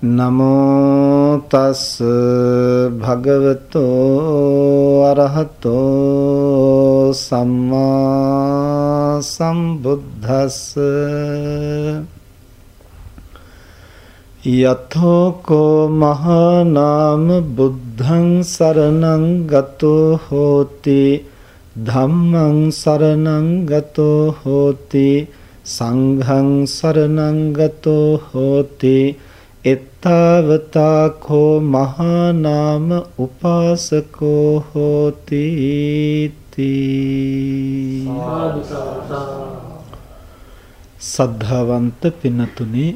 නමෝ තස් භගවතෝ අරහතෝ සම්මා සම්බුද්දස්ස යතෝ කෝ මහානාම බුද්ධං සරණං ගතෝ හෝති ධම්මං සරණං ගතෝ හෝති සංඝං සරණං ගතෝ හෝති එත්තාවතා කෝ මහා නාම උපාසකෝ හෝති සද්ධාවන්ත පින්නතුනේ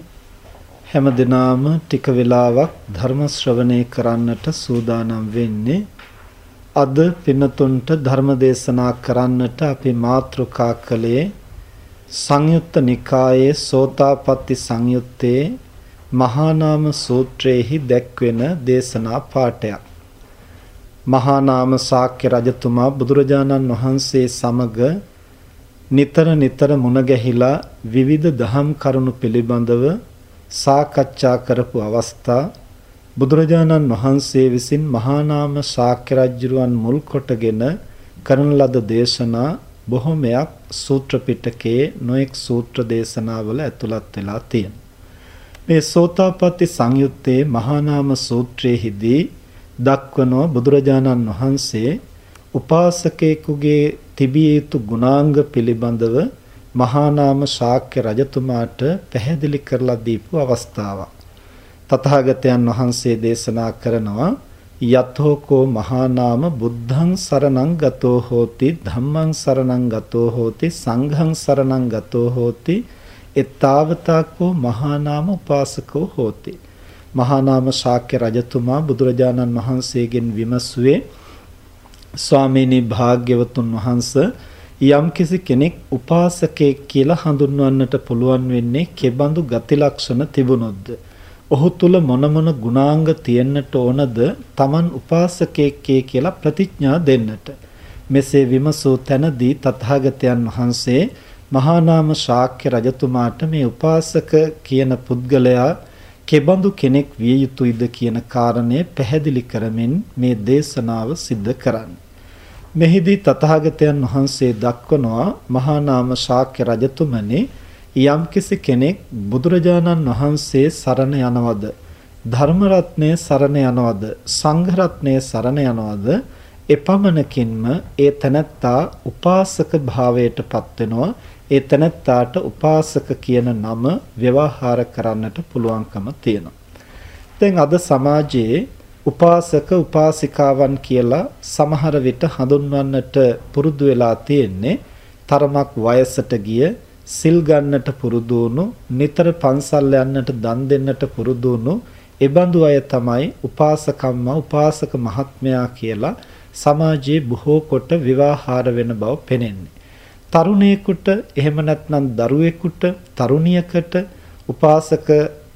හැමදිනාම ටික වෙලාවක් ධර්ම ශ්‍රවණය කරන්නට සූදානම් වෙන්නේ අද පින්නතුන්ට ධර්ම දේශනා කරන්නට අපි මාතෘකා කළේ සංයුත්ත නිකායේ සෝතාපට්ටි සංයුත්තේ මහා නාම සූත්‍රයේහි දැක්වෙන දේශනා පාඩයක්. මහා නාම ශාක්‍ය රජතුමා බුදුරජාණන් වහන්සේ සමග නිතර නිතර මුණ ගැහිලා විවිධ දහම් කරුණු පිළිබඳව සාකච්ඡා කරපු අවස්ථා බුදුරජාණන් වහන්සේ විසින් මහා නාම ශාක්‍ය රජුරුවන් මුල් කොටගෙන කරන ලද දේශනා බොහොමයක් සූත්‍ර පිටකයේ නොඑක් සූත්‍ර දේශනාවල ඇතුළත් වෙලා තියෙනවා. මේ සෝතාපට්ටි සංයුත්තේ මහා නාම සූත්‍රයේදී දක්වනවා බුදුරජාණන් වහන්සේ උපාසකයෙකුගේ තිබිය යුතු ගුණාංග පිළිබඳව මහා නාම ශාක්‍ය රජතුමාට පැහැදිලි කරලා දීපු අවස්ථාවක්. තථාගතයන් වහන්සේ දේශනා කරනවා යතෝකෝ මහා නාම බුද්ධං සරණං ගතෝ හෝති ධම්මං සරණං ගතෝ හෝති සංඝං සරණං ගතෝ හෝති එත්තාවතාකෝ මහා නාම උපාසකෝ හෝති. මහා නාම ශාක්‍ය රජතුමා බුදුරජාණන් වහන්සේගෙන් විමසුවේ ස්වාමීනි භාග්‍යවතුන් වහන්සේ යම්කිසි කෙනෙක් උපාසකයෙක් කියලා හඳුන්වන්නට පුළුවන් වෙන්නේ කෙබඳු ගති ලක්ෂණ තිබුණොත්ද? ඔහු තුල මොන මොන ගුණාංග තියෙන්නට ඕනද? Taman උපාසකයෙක් කියලා ප්‍රතිඥා දෙන්නට. මෙසේ විමසූ තැනදී තථාගතයන් වහන්සේ මහා නාම ශාක්‍ය රජතුමාට මේ උපාසක කියන පුද්ගලයා කෙබඳු කෙනෙක් විය යුතුයිද කියන කාරණය පැහැදිලි කරමින් මේ දේශනාව සිද්ධ කරන්නේ. මෙහිදී තථාගතයන් වහන්සේ දක්වනවා මහා නාම ශාක්‍ය රජතුමනි යම්කිසි කෙනෙක් බුදුරජාණන් වහන්සේ සරණ යනවද ධර්ම රත්නයේ සරණ යනවද සංඝ රත්නයේ සරණ යනවද එපමණකින්ම ඒ තනත්තා උපාසක භාවයට පත් වෙනවා ඒ තැනැත්තාට උපාසක කියන නම ව්‍යවහාර කරන්නට පුළුවන්කම තියෙනවා. දැන් අද සමාජයේ උපාසක උපාසිකාවන් කියලා සමහර විට හඳුන්වන්නට පුරුදු වෙලා තියෙන්නේ තරමක් වයසට ගිය සිල් ගන්නට පුරුදු වුණු නිතර පන්සල් යන්නට දන් දෙන්නට පුරුදු වුණු එබඳු අය තමයි උපාසකම්ම උපාසක මහත්මයා කියලා සමාජයේ බොහෝ කොට විවාහාර වෙන බව පෙනෙන්නේ. තරුණයෙකුට එහෙම නැත්නම් දරුවෙකුට තරුණියකට උපාසක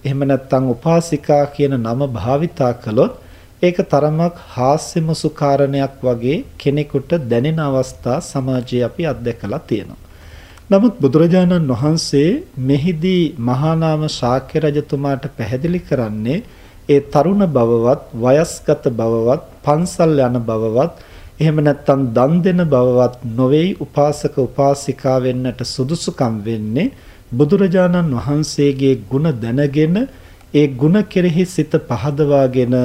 එහෙම නැත්නම් උපාසිකා කියන නම භාවිතා කළොත් ඒක තරමක් හාස්‍යමසු කාරණයක් වගේ කෙනෙකුට දැනෙන අවස්ථා සමාජයේ අපි අත්දැකලා තියෙනවා. නමුත් බුදුරජාණන් වහන්සේ මෙහිදී මහා නාම ශාක්‍ය රජතුමාට පැහැදිලි කරන්නේ ඒ තරුණ බවවත් වයස්ගත බවවත් පන්සල් යන බවවත් එහෙම නැත්නම් දන් දෙන බවවත් නොවේයි උපාසක උපාසිකා වෙන්නට සුදුසුකම් වෙන්නේ බුදුරජාණන් වහන්සේගේ ගුණ දැනගෙන ඒ ගුණ කෙරෙහි සිත පහදවාගෙන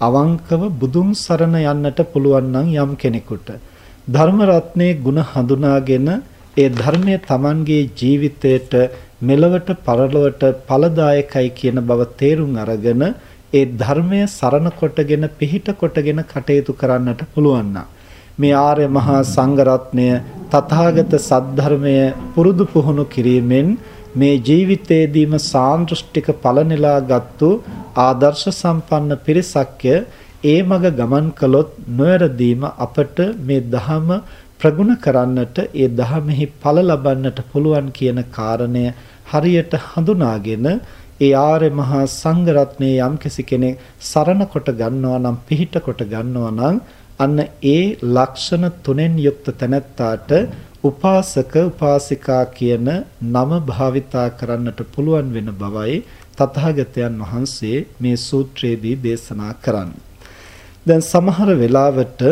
අවංකව බුදුන් සරණ යන්නට පුළුවන් නම් යම් කෙනෙකුට. ධර්ම රත්නයේ ගුණ හඳුනාගෙන ඒ ධර්මය Tamanගේ ජීවිතයට මෙලවට පරලොවට ඵලදායකයි කියන බව තේරුම් අරගෙන ඒ ධර්මය සරණ කොටගෙන පිහිට කොටගෙන කටයුතු කරන්නට පුළුවන් මේ ආර්ය මහා සංඝ රත්නය තථාගත සද්ධර්මය පුරුදු පුහුණු කිරීමෙන් මේ ජීවිතයේදීම සාන්දෘෂ්ටික ඵල නෙලාගත්තු ආදර්ශ සම්පන්න පිරිසක්ය. ඒ මග ගමන් කළොත් නොයරදීම අපට මේ ධහම ප්‍රගුණ කරන්නට ඒ ධහමෙහි ඵල ලබන්නට පුළුවන් කියන කාරණය හරියට හඳුනාගෙන ඒ ආර්ය මහා සංඝ රත්නයේ යම්කිසි කෙනෙක් සරණ කොට ගන්නවා නම් පිහිට කොට ගන්නවා නම් අන්න ඒ ලක්ෂණ තුනෙන් යුක්ත තැනැත්තාට උපාසක උපාසිකා කියන නම භාවිතා කරන්නට පුළුවන් වෙන බවයි තථාගතයන් වහන්සේ මේ සූත්‍රයේදී දේශනා කරන්නේ. දැන් සමහර වෙලාවට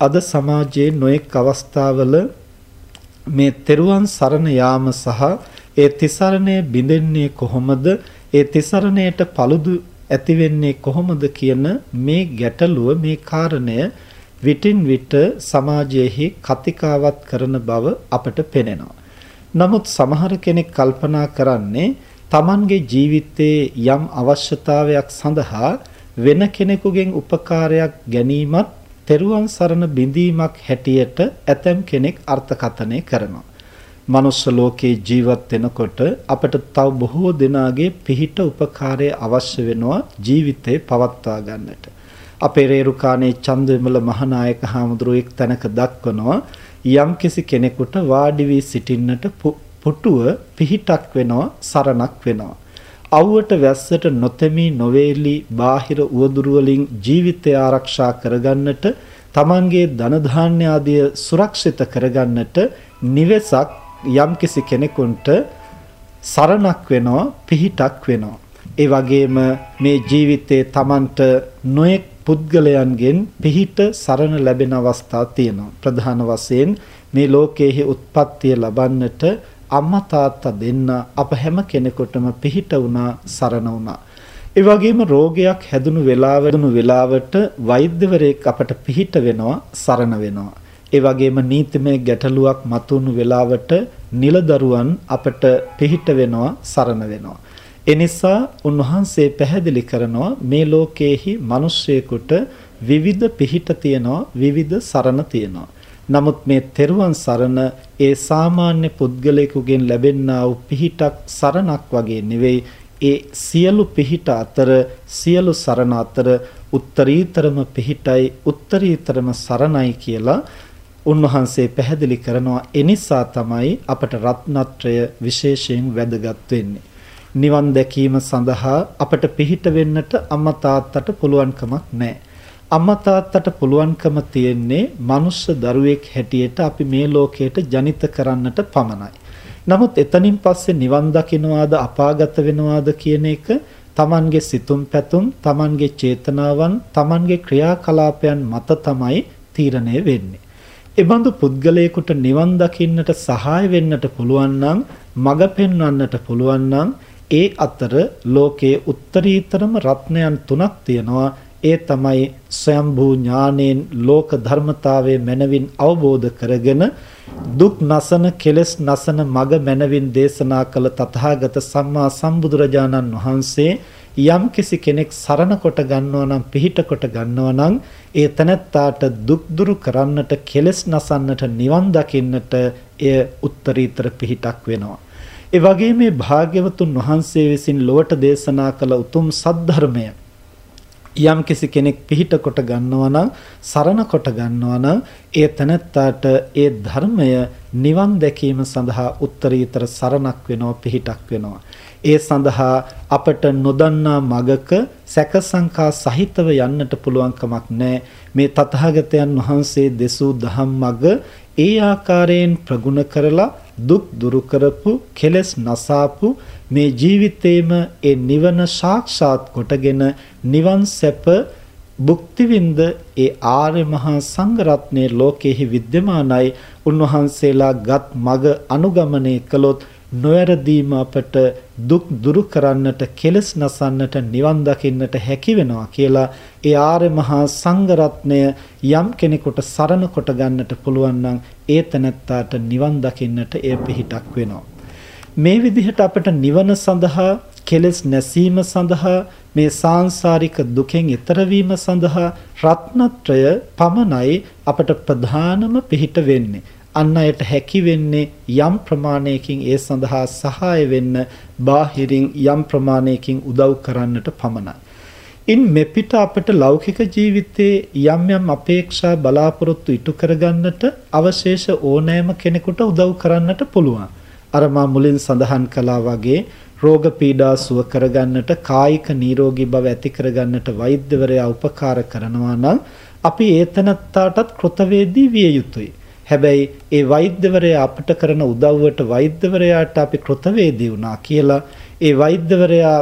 අද සමාජයේ නොඑක් අවස්ථාවල මේ තෙරුවන් සරණ යාම සහ ඒ තිසරණය බිඳෙන්නේ කොහොමද? ඒ තිසරණයට paludu ඇති වෙන්නේ කොහොමද කියන මේ ගැටලුව මේ කාරණය විටින් විට සමාජයේහි කතිකාවත් කරන බව අපට පෙනෙනවා. නමුත් සමහර කෙනෙක් කල්පනා කරන්නේ Tamanගේ ජීවිතයේ යම් අවශ්‍යතාවයක් සඳහා වෙන කෙනෙකුගෙන් උපකාරයක් ගැනීමත් තෙරුවන් සරණ බිඳීමක් හැටියට ඇතම් කෙනෙක් අර්ථකථනය කරනවා. මනුස්ස ලෝකේ ජීවත් වෙනකොට අපට තව බොහෝ දෙනාගේ පිහිට උපකාරය අවශ්‍ය වෙනවා ජීවිතේ පවත්වා ගන්නට. අපේ රේරුකානේ චන්දවිමල මහනායක හාමුදුරුවෝ එක් තැනක දක්වනවා යම්කිසි කෙනෙකුට වාඩි වී සිටින්නට පුටුව පිහිටක් වෙනවා සරණක් වෙනවා. අවුවට වැස්සට නොතෙමි නොවේලි බාහිර උවදුරු වලින් ජීවිතය ආරක්ෂා කරගන්නට තමන්ගේ ධන ධාන්‍ය ආදිය සුරක්ෂිත කරගන්නට නිවෙසක් යම්කිසි කෙනෙකුට සරණක් වෙනවා පිහිටක් වෙනවා ඒ වගේම මේ ජීවිතයේ තමන්ට නොඑක් පුද්ගලයන්ගෙන් පිහිට සරණ ලැබෙන අවස්ථා තියෙනවා ප්‍රධාන වශයෙන් මේ ලෝකයේ උත්පත්තිය ලබන්නට අම්මා තාත්තා දෙන්න අප හැම කෙනෙකුටම පිහිට වුණා සරණ වුණා. ඒ වගේම රෝගයක් හැදුණු වෙලාවටම වෙලාවට වෛද්‍යවරයෙක් අපට පිහිට වෙනවා සරණ වෙනවා. ඒ වගේම නීතිමය ගැටලුවක් මතුණු වෙලාවට නිලදරුවන් අපට පිහිට වෙනවා සරණ වෙනවා. එනිසා උන්වහන්සේ පැහැදිලි කරනවා මේ ලෝකයේහි මිනිස්සෙකුට විවිධ පිහිට තියෙනවා විවිධ සරණ තියෙනවා. නමුත් මේ තෙරුවන් සරණ ඒ සාමාන්‍ය පුද්ගලයෙකුගෙන් ලැබෙනා වූ පිහිටක් සරණක් වගේ නෙවෙයි. ඒ සියලු පිහිට අතර සියලු සරණ අතර උත්තරීතරම පිහිටයි උත්තරීතරම සරණයි කියලා උන්වහන්සේ පැහැදිලි කරනවා. එනිසා තමයි අපට රත්නත්‍රය විශේෂයෙන් වැදගත් වෙන්නේ. නිවන් දැකීම සඳහා අපට පිහිට වෙන්නට අම්මා තාත්තට පුළුවන් කමක් නැහැ අම්මා තාත්තට පුළුවන්කම තියෙන්නේ මනුෂ්‍ය දරුවෙක් හැටියට අපි මේ ලෝකයට ජනිත කරන්නට පමණයි. නමුත් එතනින් පස්සේ නිවන් දකින්නවාද අපාගත වෙනවාද කියන එක Tamanගේ සිතුම් පැතුම්, Tamanගේ චේතනාවන්, Tamanගේ ක්‍රියාකලාපයන් මත තමයි තීරණය වෙන්නේ. එබඳු පුද්ගලයෙකුට නිවන් දකින්නට සහාය වෙන්නට පුළුවන් නම්, මඟ පෙන්වන්නට පුළුවන් නම් ඒ අතර ලෝකයේ උත්තරීතරම රත්නයන් තුනක් තියෙනවා ඒ තමයි ස්වයම්භූ ඥානෙන් ලෝක ධර්මතාවයේ මනවින් අවබෝධ කරගෙන දුක් නසන කෙලෙස් නසන මග මනවින් දේශනා කළ තථාගත සම්මා සම්බුදුරජාණන් වහන්සේ යම් කිසි කෙනෙක් සරණ කොට ගන්නවා නම් පිහිට කොට ගන්නවා නම් ඒ තනත්තාට දුක් දුරු කරන්නට කෙලෙස් නසන්නට නිවන් දකින්නට එය උත්තරීතර පිහිටක් වෙනවා. ඒ වගේම මේ භාග්‍යවතුන් වහන්සේ විසින් ලොවට දේශනා කළ උතුම් සද්ධර්මය යම් කිසි කෙනෙක් පිහිට කොට ගන්නවා නම් සරණ කොට ගන්නවා නම් ඒ තනත්තාට ඒ ධර්මය නිවන් දැකීම සඳහා උත්තරීතර සරණක් වෙනවා පිහිටක් වෙනවා. ඒ සඳහා අපට නොදන්නා මගක සැක සංකා සහිතව යන්නට පුළුවන් කමක් නැහැ මේ තථාගතයන් වහන්සේ දෙසූ දහම් මග ඒ ආකාරයෙන් ප්‍රගුණ කරලා දුක් දුරු කරපු කෙලෙස් නසාපු මේ ජීවිතේම ඒ නිවන සාක්ෂාත් කොටගෙන නිවන් සැප භුක්තිවිඳ ඒ ආර්ය මහා සංඝ රත්නයේ ලෝකෙහි विद्यමානයි උන්වහන්සේලා ගත් මග අනුගමනය කළොත් නොයරදීම අපට දුක් දුරු කරන්නට කෙලස් නසන්නට නිවන් දකින්නට හැකි වෙනවා කියලා ඒ ආර්ය මහා සංඝ රත්නය යම් කෙනෙකුට සරණ කොට ගන්නට පුළුවන් නම් ඒ තැනැත්තාට නිවන් දකින්නට එය පිහිටක් වෙනවා. මේ විදිහට අපට නිවන සඳහා කෙලස් නැසීම සඳහා මේ සාංශාරික දුකෙන් එතර සඳහා රත්නත්‍රය පමණයි අපට ප්‍රධානම පිහිට වෙන්නේ. අන් අයට හැකි වෙන්නේ යම් ප්‍රමාණයකින් ඒ සඳහා සහාය වෙන්න බාහිරින් යම් ප්‍රමාණයකින් උදව් කරන්නට පමණයි. ඉන් මෙපිට අපට ලෞකික ජීවිතයේ යම් යම් අපේක්ෂා බලාපොරොත්තු ඉටු කරගන්නට අවශේෂ ඕනෑම කෙනෙකුට උදව් කරන්නට පුළුවන්. අර මා මුලින් සඳහන් කළා වගේ රෝග පීඩා සුව කරගන්නට කායික නිරෝගී බව ඇති කරගන්නට වෛද්‍යවරයා උපකාර කරනවා නම් අපි ඒතනත්තාටත් කෘතවේදී විය යුතුයි. හැබැයි ඒ වෛද්‍යවරයා අපට කරන උදව්වට වෛද්‍යවරයාට අපි කෘතවේදී වුණා කියලා ඒ වෛද්‍යවරයා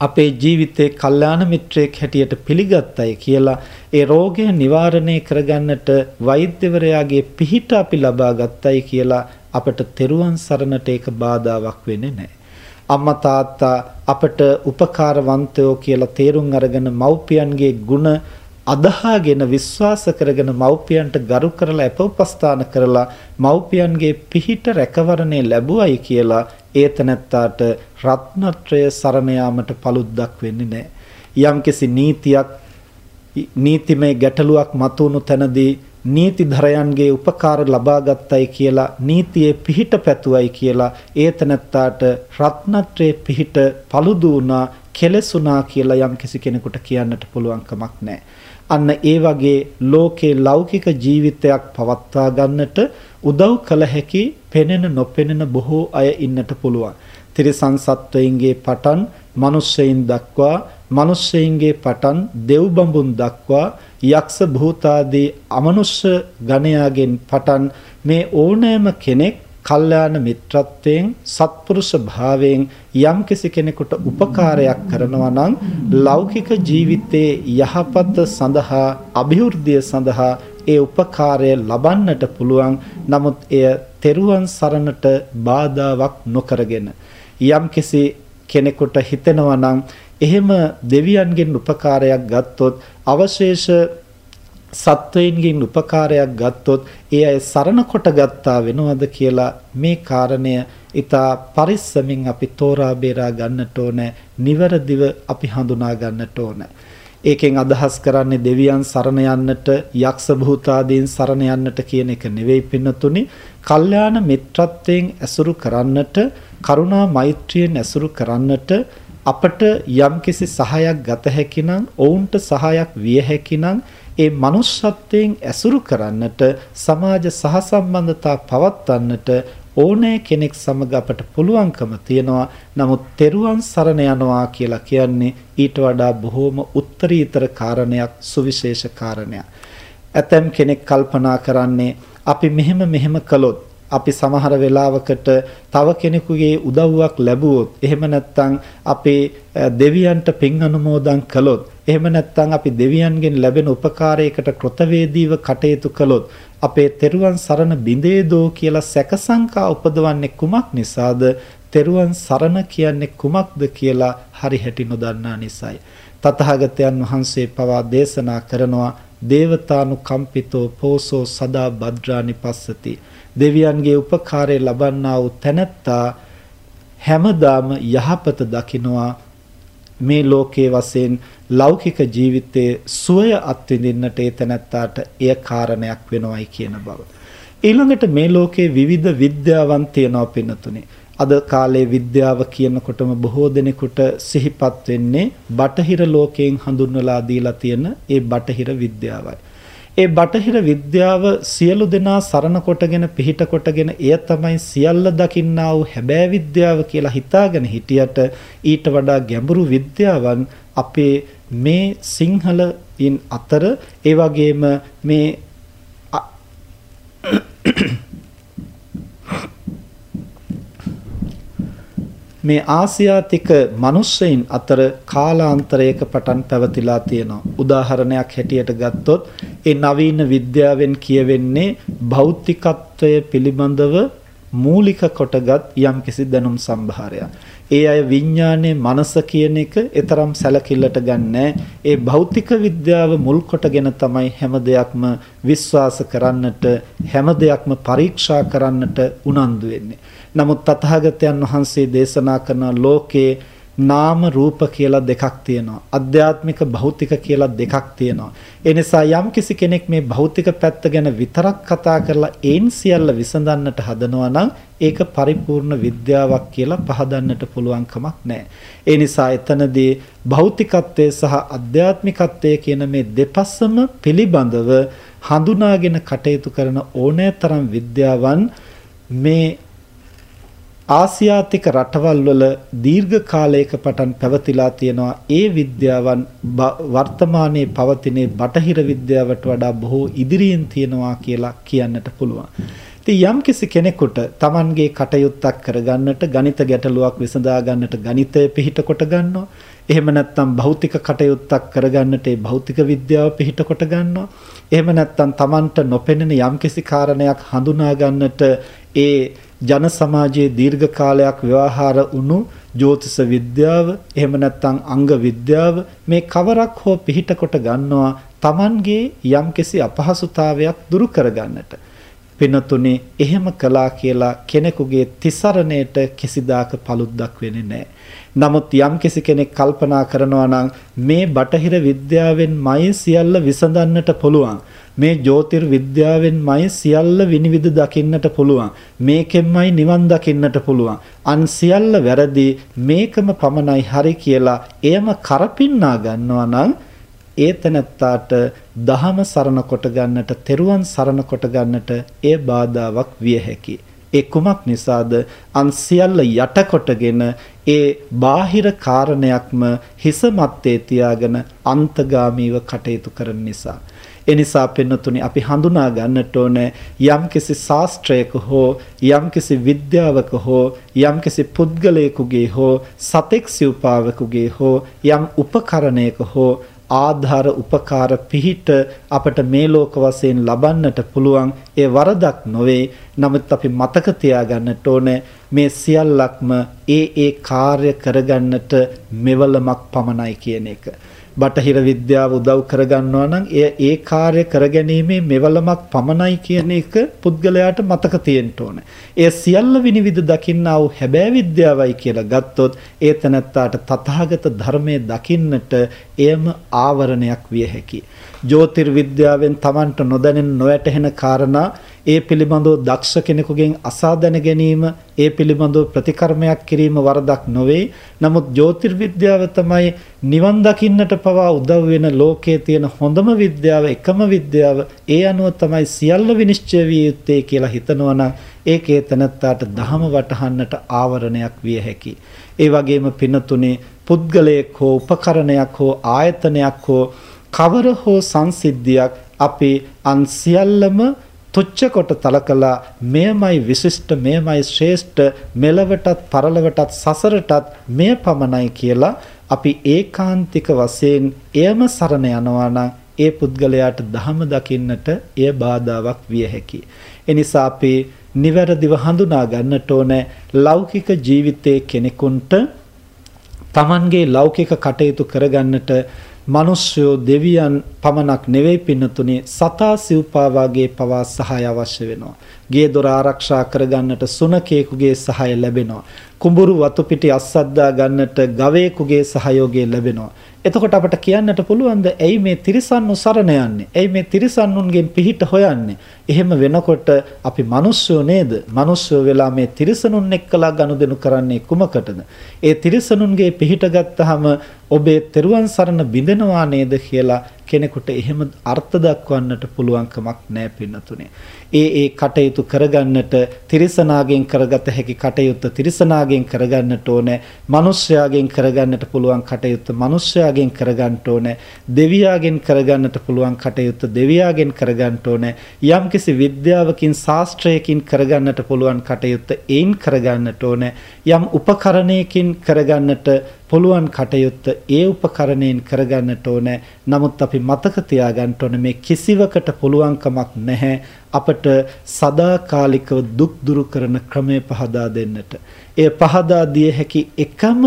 අපේ ජීවිතේ කල්යාණ මිත්‍රයෙක් හැටියට පිළිගත්තයි කියලා ඒ රෝගය නිවාරණය කරගන්නට වෛද්‍යවරයාගේ පිහිට අපි ලබා ගත්තයි කියලා අපට තෙරුවන් සරණට ඒක බාධාවක් වෙන්නේ නැහැ. අම්මා තාත්තා අපට උපකාරවන්තයෝ කියලා තේරුම් අරගෙන මව්පියන්ගේ ගුණ අදහාගෙන විශ්වාස කරගෙන මව්පියන්ට ගරු කරලා අපෝපස්ථාන කරලා මව්පියන්ගේ පිහිට රැකවරණය ලැබුවයි කියලා ඒතනත්තාට රත්නත්‍රය සරණ යාමට paluddක් වෙන්නේ නැහැ. යම්කිසි නීතියක් නීතිමය ගැටලුවක් මතුවුණු තැනදී නීතිධරයන්ගේ උපකාර ලබා ගත්තයි කියලා නීතියේ පිහිට පැතුවයි කියලා ඒතනත්තාට රත්නත්‍රයේ පිහිට paludu වුණා කෙලසුණා කියලා යම්කිසි කෙනෙකුට කියන්නට පුළුවන් කමක් නැහැ. අන්න ඒ වගේ ලෝකේ ලෞකික ජීවිතයක් පවත්වා ගන්නට උදව් කළ හැකි පෙනෙන නොපෙනෙන බොහෝ අය ඉන්නට පුළුවන්. තිරිසන් සත්වයින්ගේ පටන් මිනිස්සෙයින් දක්වා මිනිස්සෙයින්ගේ පටන් දෙව් බඹුන් දක්වා යක්ෂ භූතාදී අමනුෂ්‍ය ගණයාගෙන් පටන් මේ ඕනෑම කෙනෙක් කල්යාණ මිත්‍රත්වයෙන් සත්පුරුෂ භාවයෙන් යම්කිසි කෙනෙකුට උපකාරයක් කරනවා නම් ලෞකික ජීවිතයේ යහපත සඳහා અભිවෘද්ධිය සඳහා ඒ උපකාරය ලබන්නට පුළුවන්. නමුත් එය තෙරුවන් සරණට බාධාවක් නොකරගෙන යම්කිසි කෙනෙකුට හිතෙනවා නම් එහෙම දෙවියන්ගෙන් උපකාරයක් ගත්තොත් අවශේෂ සත්වයින්ගෙන් උපකාරයක් ගත්තොත් ඒ අය සරණ කොට ගත්තා වෙනවද කියලා මේ කාරණය ඊතා පරිස්සමින් අපි තෝරා බේරා ගන්නට ඕනේ නිවරදිව අපි හඳුනා ගන්නට ඕනේ. ඒකෙන් අදහස් කරන්නේ දෙවියන් සරණ යන්නට යක්ෂ භූතාදීන් සරණ යන්නට කියන එක නෙවෙයි පින්නතුනි. කල්යාණ මිත්‍රත්වයෙන් ඇසුරු කරන්නට කරුණා මෛත්‍රියෙන් ඇසුරු කරන්නට අපට යම්කිසි සහායක් ගත හැකිනම් ඔවුන්ට සහායක් විය හැකිනම් ඒ manussත්වයෙන් ඇසුරු කරන්නට සමාජ සහසම්බන්ධතා පවත්වන්නට ඕනෑ කෙනෙක් සමග අපට පුළුවන්කම තියෙනවා. නමුත් තෙරුවන් සරණ යනවා කියලා කියන්නේ ඊට වඩා බොහෝම උත්තරීතර කාරණයක්, සුවිශේෂ කාරණයක්. ඇතම් කෙනෙක් කල්පනා කරන්නේ අපි මෙහෙම මෙහෙම කළොත් අපි සමහර වෙලාවකට තව කෙනෙකුගේ උදව්වක් ලැබුවොත් එහෙම නැත්නම් අපේ දෙවියන්ට පින් අනුමෝදන් කළොත් එහෙම නැත්නම් අපි දෙවියන්ගෙන් ලැබෙන උපකාරයකට කෘතවේදීව කටයුතු කළොත් අපේ තෙරුවන් සරණ බිඳේදෝ කියලා සැකසංකා උපදවන්නේ කුමක් නිසාද? තෙරුවන් සරණ කියන්නේ කුමක්ද කියලා හරි හැටි නොදන්නා නිසායි. තථාගතයන් වහන්සේ පවා දේශනා කරනවා දේවතානුකම්පිතෝ පෝසෝ සදා භද්‍රානි පස්සති දෙවියන්ගේ උපකාරය ලබන්නා වූ තැනැත්තා හැමදාම යහපත දකිනවා මේ ලෝකයේ වශයෙන් ලෞකික ජීවිතයේ සුවය අත්විඳින්නට ඒ තැනැත්තාට එය කාරණයක් වෙනවයි කියන බව. ඊළඟට මේ ලෝකයේ විවිධ විද්‍යාවන් තියෙනවා පින්නතුනේ. අද කාලේ විද්‍යාව කියනකොටම බොහෝ දෙනෙකුට සිහිපත් වෙන්නේ බටහිර ලෝකයෙන් හඳුන්වලා දීලා තියෙන ඒ බටහිර විද්‍යාවයි. ඒ බටහිර විද්‍යාව සියලු දෙනා සරණ කොටගෙන පිහිට කොටගෙන එය තමයි සියල්ල දකින්නා වූ හැබෑ විද්‍යාව කියලා හිතාගෙන හිටියට ඊට වඩා ගැඹුරු විද්‍යාවන් අපේ මේ සිංහලයින් අතර. ඒ වගේම මේ මේ ආසියාතික මිනිස්සෙයින් අතර කාලාන්තරයක පටන් පැවතිලා තියෙනවා. උදාහරණයක් හැටියට ගත්තොත් ඒ නවීන විද්‍යාවෙන් කියවෙන්නේ භෞතිකත්වය පිළිබඳව මූලික කොටගත් යම්කිසි දැනුම් සම්භාරයක්. ඒ අය විඥානයේ මනස කියන එක ඊතරම් සැලකිල්ලට ගන්නෑ. ඒ භෞතික විද්‍යාව මුල් කොටගෙන තමයි හැම දෙයක්ම විශ්වාස කරන්නට හැම දෙයක්ම පරීක්ෂා කරන්නට උනන්දු වෙන්නේ. නමුත් තථාගතයන් වහන්සේ දේශනා කරන ලෝකේ නාම රූප කියලා දෙකක් තියෙනවා. අධ්‍යාත්මික භෞතික කියලා දෙකක් තියෙනවා. ඒ නිසා යම්කිසි කෙනෙක් මේ භෞතික පැත්ත ගැන විතරක් කතා කරලා ඒන් සියල්ල විසඳන්නට හදනවා නම් ඒක පරිපූර්ණ විද්‍යාවක් කියලා පහදන්නට පුළුවන් කමක් නැහැ. ඒ නිසා එතනදී භෞතිකත්වයේ සහ අධ්‍යාත්මිකත්වයේ කියන මේ දෙපස්සම පිළිබඳව හඳුනාගෙන කටයුතු කරන ඕනෑතරම් විද්‍යාවන් මේ ආසියාතික රටවල් වල දීර්ඝ කාලයක පටන් පැවතිලා තියෙනවා ඒ විද්‍යාවන් වර්තමානයේ පවතින බටහිර විද්‍යාවට වඩා බොහෝ ඉදිරියෙන් තියෙනවා කියලා කියන්නට පුළුවන්. ඉතින් යම්කිසි කෙනෙකුට Tamanගේ කටයුත්තක් කරගන්නට ගණිත ගැටලුවක් විසඳා ගන්නට ගණිතය පිහිට කොට ගන්නවා. එහෙම නැත්නම් භෞතික කටයුත්තක් කරගන්නට ඒ භෞතික විද්‍යාව පිහිට කොට ගන්නවා. එහෙම නැත්නම් Tamanට නොපෙනෙන යම්කිසි කාරණයක් හඳුනා ගන්නට ඒ ජන සමාජයේ දීර්ඝ කාලයක් ව්‍යවහාර වුණු ජ්‍යොතිෂ විද්‍යාව එහෙම නැත්නම් අංග විද්‍යාව මේ කවරක් හෝ පිහිට කොට ගන්නවා Tamanගේ යම්කිසි අපහසුතාවයක් දුරු කරගන්නට පිනතුනේ එහෙම කළා කියලා කෙනෙකුගේ තිසරණයට කිසිදාක paluddක් වෙන්නේ නැහැ. නමුත් යම්කිසි කෙනෙක් කල්පනා කරනවා නම් මේ බටහිර විද්‍යාවෙන්මයි සියල්ල විසඳන්නට පුළුවන්. මේ ජ්‍යොතිර් විද්‍යාවෙන්මයි සියල්ල විනිවිද දකින්නට පුළුවන්. මේකෙන්මයි නිවන් දකින්නට පුළුවන්. අන් සියල්ල වැරදි මේකම පමණයි හරි කියලා එයම කරපින්නා ගන්නවා නම් ඒතනත්තාට දහම සරණ කොට ගන්නට, තෙරුවන් සරණ කොට ගන්නට එය බාධාවක් විය හැකියි. ඒ කුමක් නිසාද අන් සියල්ල යට කොටගෙන ඒ බාහිර කාරණයක්ම හිස මැත්තේ තියාගෙන අන්තගාමීව කටයුතු කරන නිසා. එනිසා පින්නතුනි අපි හඳුනා ගන්නට ඕන යම්කිසි ශාස්ත්‍රයක හෝ යම්කිසි විද්‍යාවක හෝ යම්කිසි පුද්ගලයෙකුගේ හෝ සතෙක් සිව්පාවකුගේ හෝ යම් උපකරණයක හෝ ආධාර උපකාර පිහිට අපට මේ ලෝක වශයෙන් ලබන්නට පුළුවන් ඒ වරදක් නොවේ නමුත් අපි මතක තියාගන්නට ඕනේ මේ සියල්ලක්ම ඒ ඒ කාර්ය කරගන්නට මෙවලමක් පමණයි කියන එක. බටහිර විද්‍යාව උදව් කරගන්නවා නම් එය ඒ කාර්ය කරගැනීමේ මෙවලමක් පමණයි කියන එක පුද්ගලයාට මතක තියෙන්න ඕනේ. එය සියල්ල විනිවිද දකින්නා වූ හැබෑ විද්‍යාවයි කියලා ගත්තොත් ඒ තනත්තාට තථාගත ධර්මයේ දකින්නට එයම ආවරණයක් විය හැකියි. ජ්‍යොතිර්විද්‍යාවෙන් Tamanට නොදැනෙන නොයැටහෙන කාරණා ඒ පිළිබඳව දක්ෂ කෙනෙකුගෙන් අසා දැන ගැනීම ඒ පිළිබඳව ප්‍රතිකර්මයක් කිරීම වරදක් නොවේ. නමුත් ජ්‍යොතිර්විද්‍යාව තමයි නිවන් දකින්නට පවා උදව් වෙන ලෝකයේ තියෙන හොඳම විද්‍යාව එකම විද්‍යාව. ඒ අනුව තමයි සියල්ල විනිශ්චය විය යුත්තේ කියලා හිතනවා නම් ඒකේ තනත්තාට දහම වටහන්නට ආවරණයක් විය හැකියි. ඒ වගේම පිනතුනේ පුද්ගලයෙක් හෝ උපකරණයක් හෝ ආයතනයක් හෝ කවර හෝ සංසිද්ධියක් අපේ අන් සියල්ලම තුච්ච කොට තලකලා මෙයමයි විශිෂ්ට මෙයමයි ශ්‍රේෂ්ඨ මෙලවටත් පරලවටත් සසරටත් මෙය පමණයි කියලා අපි ඒකාන්තික වශයෙන් එයම සරණ යනවා නම් ඒ පුද්ගලයාට ධහම දකින්නට එය බාධාවක් විය හැකියි. එනිසා අපි නිවැරදිව හඳුනා ගන්නට ඕනේ ලෞකික ජීවිතයේ කෙනෙකුට Tamanගේ ලෞකික කටයුතු කරගන්නට මිනිස්යෝ දෙවියන් පමණක් නෙවෙයි පින්නතුනේ සතා සිව්පාවාගේ පවා සහාය අවශ්‍ය වෙනවා. ගේ දොර ආරක්ෂා කරගන්නට සුනකේකුගේ සහාය ලැබෙනවා. කුඹුරු වතු පිටි අස්සද්දා ගන්නට ගවයෙකුගේ සහයෝගය ලැබෙනවා. එතකොට අපට කියන්නට පුළුවන්ද ඇයි මේ තිරිසන්නු සරණ යන්නේ? ඇයි මේ තිරිසන්නුන්ගෙන් පිහිට හොයන්නේ? එහෙම වෙනකොට අපි මිනිස්සුયો නේද? මිනිස්සුયો වෙලා මේ තිරිසනුන් එක්කලා ගනුදෙනු කරන්නේ කුමකටද? ඒ තිරිසනුන්ගේ පිහිට ගත්තාම ඔබේ තෙරුවන් සරණ බිඳෙනවා නේද කියලා කෙනෙකුට එහෙම අර්ථ දක්වන්නට පුළුවන්කමක් නැහැ පින්නතුනේ. ඒ ඒ කටයුතු කරගන්නට තිරිසනාගෙන් කරගත හැකි කටයුත්ත තිරිසනාගෙන් කරගන්නට ඕනේ. මිනිස්යාගෙන් කරගන්නට පුළුවන් කටයුත්ත මිනිස්යාගෙන් කරගන්නට ඕනේ. දෙවියාගෙන් කරගන්නට පුළුවන් කටයුත්ත දෙවියාගෙන් කරගන්නට ඕනේ. යම්කිසි විද්‍යාවකින් ශාස්ත්‍රයකින් කරගන්නට පුළුවන් කටයුත්ත ඒන් කරගන්නට ඕනේ. යම් උපකරණයකින් කරගන්නට පුළුවන් කටයුත්ත ඒ උපකරණයෙන් කරගන්නට ඕනේ. නමුත් අපි මතක තියාගන්න ඕනේ මේ කිසිවකට පුළුවන්කමක් නැහැ අපට සදාකාලිකව දුක් දුරු කරන ක්‍රමය පහදා දෙන්නට. එය පහදා දිය හැකි එකම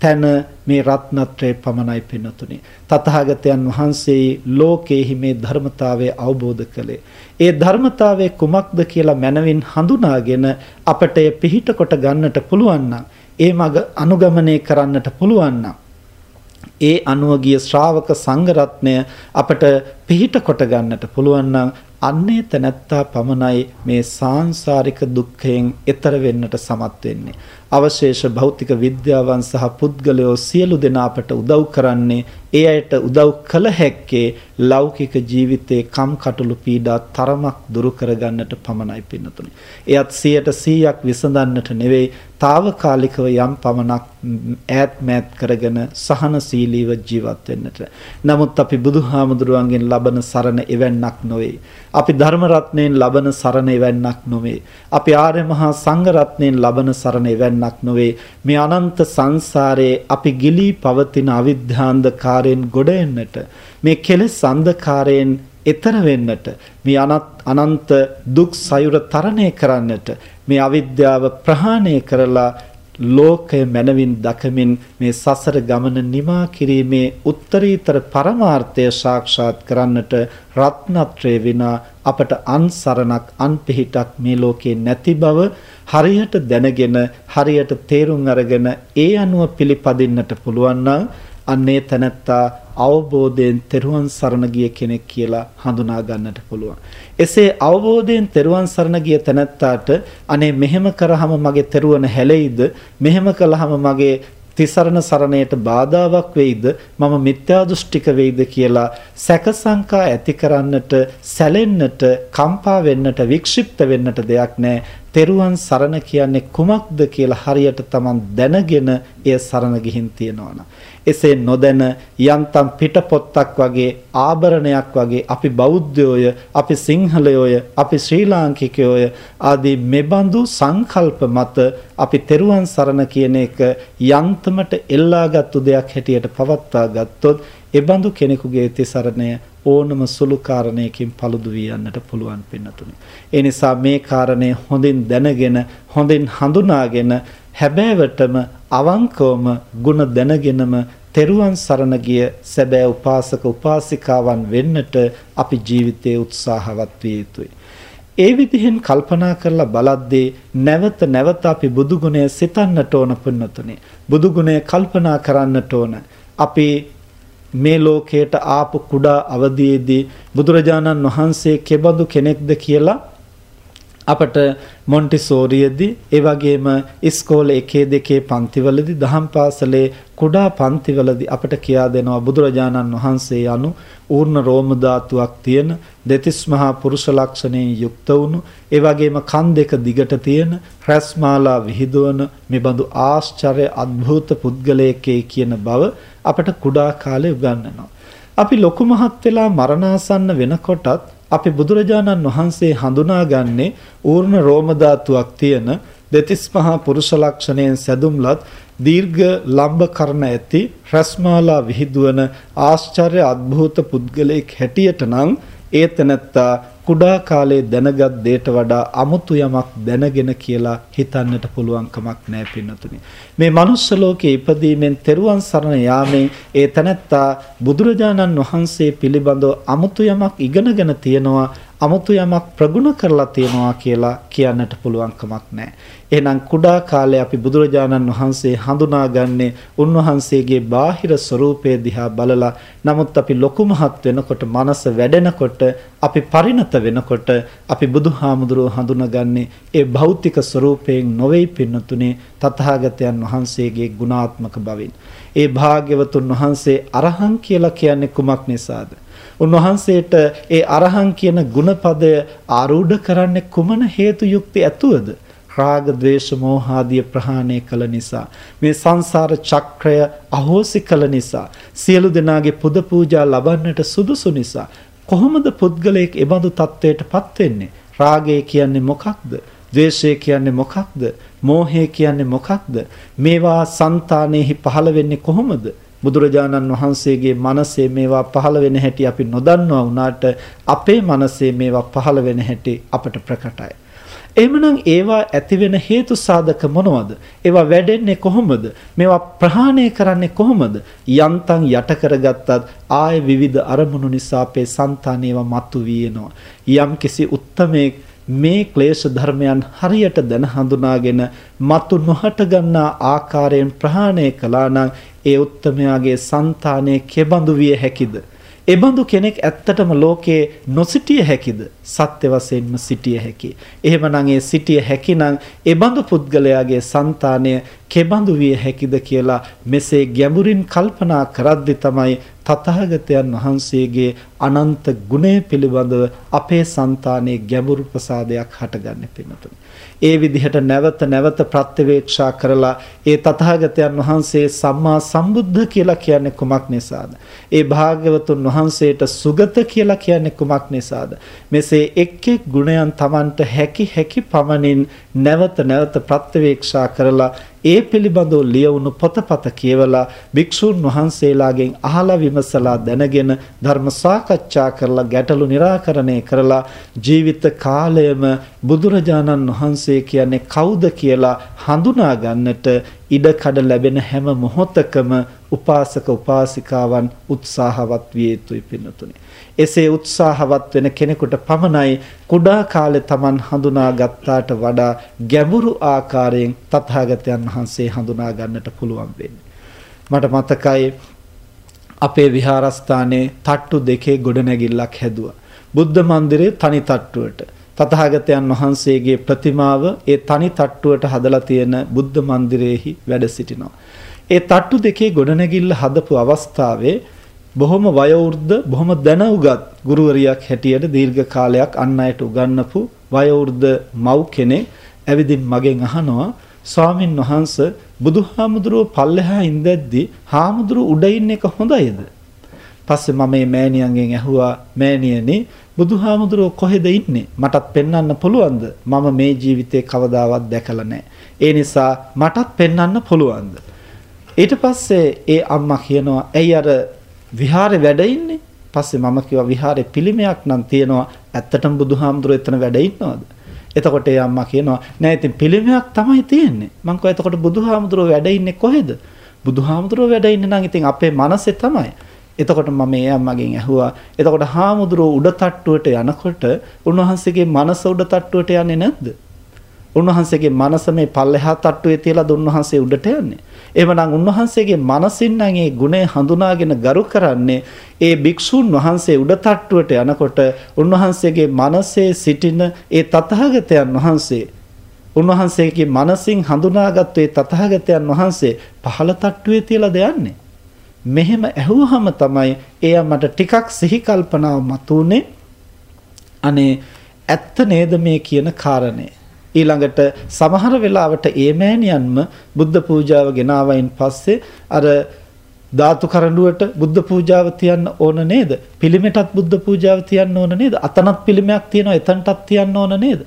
තැන මේ රත්නත්‍රය පමණයි පින්නතුනි. තථාගතයන් වහන්සේ ලෝකේහි මේ ධර්මතාවය අවබෝධ කළේ. ඒ ධර්මතාවය කුමක්ද කියලා මනවින් හඳුනාගෙන අපට එය පිහිට කොට ගන්නට පුළුවන් නම් ඒ මඟ අනුගමනය කරන්නට පුළුවන් ඒ අනුව ගිය ශ්‍රාවක සංඝ රත්නය අපට පිහිට කොට ගන්නට පුළුවන් නම් අන්නේ තැනැත්තා පමණයි මේ සාංශාරික දුක්ඛයෙන් එතර වෙන්නට සමත් වෙන්නේ. අවශේෂ භෞතික විද්‍යාවන් සහ පුද්ගලයෝ සියලු දෙනා අපට උදව් කරන්නේ ඒ අයට උදව් කළ හැක්කේ ලෞකික ජීවිතේ කම් කටළු පීඩා තරමක් දුරු කරගන්නට පමණයි පින්නතුනි. එයත් 100%ක් විසඳන්නට නෙවෙයි తాවකාලිකව යම් පමණක් ඈත් මෑත් කරගෙන සහනශීලීව ජීවත් වෙන්නට. නමුත් අපි බුදුහාමුදුරුවන්ගෙන් ලබන සරණ එවන්නක් නොවේ. අපි ධර්ම රත්නයෙන් ලබන සරණ එවන්නක් නොවේ. අපි ආර්ය මහා සංඝ රත්නයෙන් ලබන සරණ එවන්නක් නොවේ. මේ අනන්ත සංසාරයේ අපි ගිලී පවතින අවිද්‍යාන්ධකාරයෙන් ගොඩ එන්නට මේ කෙලෙස් අන්ධකාරයෙන් එතර වෙන්නට මේ අනන්ත දුක් සයුර තරණය කරන්නට මේ අවිද්‍යාව ප්‍රහාණය කරලා ලෝකය මනවින් දකමින් මේ සසර ගමන නිමා කිරීමේ උත්තරීතර පරමාර්ථය සාක්ෂාත් කරන්නට රත්නත්‍රය විනා අපට අන්සරණක් අන්පිහිටක් මේ ලෝකේ නැති බව හරියට දැනගෙන හරියට තේරුම් අරගෙන ඒ අනුව පිළිපදින්නට පුළුවන් නම් අන්නේ තැනැත්තා අවබෝධයෙන් තෙරුවන් සරණ ගිය කෙනෙක් කියලා හඳුනා ගන්නට පුළුවන්. එසේ අවබෝධයෙන් තෙරුවන් සරණ ගිය තැනැත්තාට අනේ මෙහෙම කරාම මගේ තෙරුවන හැලෙයිද? මෙහෙම කළාම මගේ තිසරණ සරණයට බාධාවක් වෙයිද මම මිත්‍යා දෘෂ්ටික වෙයිද කියලා සැක සංකා ඇති කරන්නට සැලෙන්නට කම්පා වෙන්නට වික්ෂිප්ත වෙන්නට දෙයක් නැහැ තෙරුවන් සරණ කියන්නේ කුමක්ද කියලා හරියට Taman දැනගෙන එය සරණ ගිහින් තියනවනම්. එසේ නොදැන යන්තම් පිටපොත්තක් වගේ ආභරණයක් වගේ අපි බෞද්ධයෝය අපි සිංහලයෝය අපි ශ්‍රී ලාංකිකයෝය ආදී මෙබඳු සංකල්ප මත අපි තෙරුවන් සරණ කියන එක යන්තමට එල්ලාගත්තු දෙයක් හැටියට පවත්වා ගත්තොත් එබඳු කෙනෙකුගේ තිසරණය ඕනම සුළු කාරණයකින් paludu වී යන්නට පුළුවන් පින්නතුනි. ඒ නිසා මේ කාරණය හොඳින් දැනගෙන හොඳින් හඳුනාගෙන හැබෑවටම අවංකවම ಗುಣ දැනගෙනම තෙරුවන් සරණ ගිය සැබෑ උපාසක උපාසිකාවන් වෙන්නට අපි ජීවිතයේ උත්සාහවත් විය යුතුයි. ඒ විදිහෙන් කල්පනා කරලා බලද්දී නැවත නැවත අපි බුදු ගුණය සිතන්නට ඕන පුන්නතුනේ. බුදු ගුණය කල්පනා කරන්නට ඕන. අපි මේ ලෝකයට ආපු කුඩා අවදියේදී බුදුරජාණන් වහන්සේ කෙබඳු කෙනෙක්ද කියලා අපට මොන්ටිසෝරියේදී ඒ වගේම ඉස්කෝලේ 1 2 පන්තිවලදී දහම් පාසලේ කුඩා පන්තිවලදී අපට කියා දෙනවා බුදුරජාණන් වහන්සේ යනු ඌර්ණ රෝම ධාතුවක් තියෙන දෙතිස් මහා පුරුෂ ලක්ෂණයෙන් යුක්ත වුණු ඒ වගේම කන් දෙක දිගට තියෙන රැස්මාලා විහිදුවන මෙබඳු ආශ්චර්ය අద్භූත පුද්ගලයෙක්ේ කියන බව අපට කුඩා කාලේ උගන්වනවා. අපි ලොකු මහත් වෙලා මරණාසන්න වෙනකොටත් අපි බුදුරජාණන් වහන්සේ හඳුනාගන්නේ ඌර්ණ රෝම ධාතුවක් තියෙන දෙතිස් මහා පුරුෂ ලක්ෂණයෙන් සැදුම්ලත් දීර්ඝ ලම්බ කරන ඇති රස්මාලා විහිදුවන ආශ්චර්ය අద్භූත පුද්ගලයෙක් හැටියට නම් ඒ තැනැත්තා කුඩා කාලේ දැනගත් දෙයට වඩා අමුතු යමක් දැනගෙන කියලා හිතන්නට පුළුවන් කමක් නැහැ පින්නතුනි. මේ manuss ලෝකයේ ඉපදීමෙන් තෙරුවන් සරණ යාමේ ඒ තැනැත්තා බුදුරජාණන් වහන්සේ පිළිබඳව අමුතු යමක් ඉගෙනගෙන තියෙනවා 아무තු යමක් ප්‍රගුණ කරලා තියෙනවා කියලා කියන්නට පුළුවන් කමක් නැහැ. එහෙනම් කුඩා කාලේ අපි බුදුරජාණන් වහන්සේ හඳුනාගන්නේ උන්වහන්සේගේ බාහිර ස්වરૂපය දිහා බලලා නමුත් අපි ලොකු මහත් වෙනකොට මනස වැඩෙනකොට අපි පරිණත වෙනකොට අපි බුදුහාමුදුරුව හඳුනාගන්නේ ඒ භෞතික ස්වરૂපයෙන් නොවේ පින්නතුනේ තථාගතයන් වහන්සේගේ ගුණාත්මක බවින්. ඒ භාග්‍යවතුන් වහන්සේ අරහං කියලා කියන්නේ කුමක් නිසාද? උන්වහන්සේට ඒ අරහං කියන ගුණපදය ආරූඪ කරන්නේ කුමන හේතු යුක්ති ඇතුවද? රාග, ద్వේෂ, මෝහ ආදී ප්‍රහාණය කළ නිසා මේ සංසාර චක්‍රය අහෝසි කළ නිසා සියලු දෙනාගේ පුද පූජා ලබන්නට සුදුසු නිසා කොහොමද පුද්ගලයෙක් එබඳු තත්වයටපත් වෙන්නේ? රාගය කියන්නේ මොකක්ද? ද්වේෂය කියන්නේ මොකක්ද? මෝහය කියන්නේ මොකක්ද? මේවා సంతානෙහි පහළ වෙන්නේ කොහොමද? බුදුරජාණන් වහන්සේගේ මනසේ මේවා පහළ වෙන හැටි අපි නොදන්නවා වුණාට අපේ මනසේ මේවා පහළ වෙන හැටි අපට ප්‍රකටයි. එහෙමනම් ඒවා ඇතිවෙන හේතු සාධක මොනවද? ඒවා වැඩෙන්නේ කොහොමද? මේවා ප්‍රහාණය කරන්නේ කොහොමද? යන්තම් යට කරගත්තත් ආයේ විවිධ අරමුණු නිසා අපේ సంతානේව මතුවී එනවා. යම්කිසි උත්මේක මේ ක්ලේශ ධර්මයන් හරියට දැන හඳුනාගෙන මතු නොහට ගන්නා ආකාරයෙන් ප්‍රහාණය කළා නම් ඒ උත්තමයාගේ సంతානය කෙබඳු විය හැකිද? එබඳු කෙනෙක් ඇත්තටම ලෝකේ නොසිටිය හැකිද? සත්‍ය වශයෙන්ම සිටිය හැකි. එහෙමනම් ඒ සිටිය හැකිනම් එබඳු පුද්ගලයාගේ సంతානය කෙබඳු විය හැකිද කියලා මෙසේ ගැඹුරින් කල්පනා කරද්දී තමයි තථාගතයන් වහන්සේගේ අනන්ත ගුණය පිළිබඳව අපේ సంతානයේ ගැඹුරු ප්‍රසාදයක් හටගන්නේ පිනතුනේ. ඒ විදිහට නැවත නැවත ප්‍රත්‍යවේක්ෂා කරලා ඒ තථාගතයන් වහන්සේ සම්මා සම්බුද්ධ කියලා කියන්නේ කුමක් නිසාද? ඒ භාග්‍යවතුන් වහන්සේට සුගත කියලා කියන්නේ කුමක් නිසාද? මෙසේ එක් එක් ගුණයන් Tamanට හැකි හැකි පමණින් නැවත නැවත ප්‍රත්‍යවේක්ෂා කරලා ඒ පිළිබඳව ලියවුණු පොතපත කියවලා භික්ෂුන් වහන්සේලාගෙන් අහලා විමසලා දැනගෙන ධර්ම සාකච්ඡා කරලා ගැටලු निराකරණය කරලා ජීවිත කාලයම බුදුරජාණන් වහන්සේ කියන්නේ කවුද කියලා හඳුනා ගන්නට ඉඩකඩ ලැබෙන හැම මොහොතකම උපාසක උපාසිකාවන් උත්සාහවත් විය යුතුයි පින්නතුනි. එසේ උත්සාහවත් වෙන කෙනෙකුට පමණයි කුඩා කාලේ Taman හඳුනා ගත්තාට වඩා ගැඹුරු ආකාරයෙන් තථාගතයන් වහන්සේ හඳුනා ගන්නට පුළුවන් වෙන්නේ. මට මතකයි අපේ විහාරස්ථානයේ තට්ටු දෙකේ ගොඩනැගිල්ලක් හැදුවා. බුද්ධ මන්දිරයේ තනි තට්ටුවට තථාගතයන් වහන්සේගේ ප්‍රතිමාව ඒ තනි තට්ටුවට හදලා තියෙන බුද්ධ මන්දිරයේහි වැඩ සිටිනවා. ඒ තට්ටු දෙකේ ගොඩනැගිල්ල හදපු අවස්ථාවේ බොහොම වයෝවෘද්ධ බොහොම දැනුගත් ගුරුවරියක් හැටියට දීර්ඝ කාලයක් අන් අයට උගන්වපු වයෝවෘද්ධ මව් කෙනෙක් ඇවිදින් මගෙන් අහනවා ස්වාමින් වහන්සේ බුදුහාමුදුරුව පල්ලෙහා ඉඳද්දි හාමුදුරුව උඩ ඉන්න එක හොඳයිද? පස්සේ මම මේ මෑණියන්ගෙන් ඇහුවා මෑණියනි බුදුහාමුදුරුව කොහෙද ඉන්නේ? මටත් පෙන්වන්න පුළුවන්ද? මම මේ ජීවිතේ කවදාවත් දැකලා නැහැ. ඒ නිසා මටත් පෙන්වන්න පුළුවන්ද? ඊට පස්සේ ඒ අම්මා කියනවා ඇයි අර විහාරේ වැඩ ඉන්නේ? පස්සේ මම කිව්වා විහාරේ පිළිමයක් නම් තියෙනවා. ඇත්තටම බුදුහාමුදුරුව එතන වැඩ ඉන්නවද? එතකොට ඒ අම්මා කියනවා නෑ ඉතින් පිළිමයක් තමයි තියෙන්නේ. මං කිව්වා එතකොට බුදුහාමුදුරුව වැඩ ඉන්නේ කොහෙද? බුදුහාමුදුරුව වැඩ ඉන්නේ නම් ඉතින් අපේ මනසේ තමයි. එතකොට මම ඒ අම්මගෙන් ඇහුවා එතකොට හාමුදුරුව උඩ තට්ටුවට යනකොට උන්වහන්සේගේ මනස උඩ තට්ටුවට යන්නේ නැද්ද? උන්වහන්සේගේ මනස මේ පල්ලෙහා තට්ටුවේ තියලාද උන්වහන්සේ උඩට යන්නේ? එහෙමනම් උන්වහන්සේගේ මනසින් නම් ඒ ගුණය හඳුනාගෙන ගරු කරන්නේ ඒ භික්ෂුන් වහන්සේ උඩ තට්ටුවට යනකොට උන්වහන්සේගේ මනසේ සිටින ඒ තථාගතයන් වහන්සේ උන්වහන්සේගේ මනසින් හඳුනාගත් ඒ තථාගතයන් වහන්සේ පහළ තට්ටුවේ තියලාද යන්නේ? මෙහෙම ඇහුවහම තමයි එයා මට ටිකක් සිහි කල්පනාව මතුනේ අනේ ඇත්ත නේද මේ කියන කාරණේ ඊළඟට සමහර වෙලාවට ඒ මෑණියන්ම බුද්ධ පූජාව ගෙනාවයින් පස්සේ අර ධාතු කරඬුවට බුද්ධ පූජාව තියන්න ඕන නේද? පිළිමෙටත් බුද්ධ පූජාව තියන්න ඕන නේද? අතනත් පිළිමයක් තියෙනවා එතනටත් තියන්න ඕන නේද?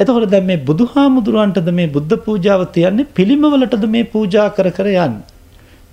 එතකොට දැන් මේ බුදුහාමුදුරන්ටද මේ බුද්ධ පූජාව තියන්නේ පිළිමවලටද මේ පූජා කර කර යන්නේ?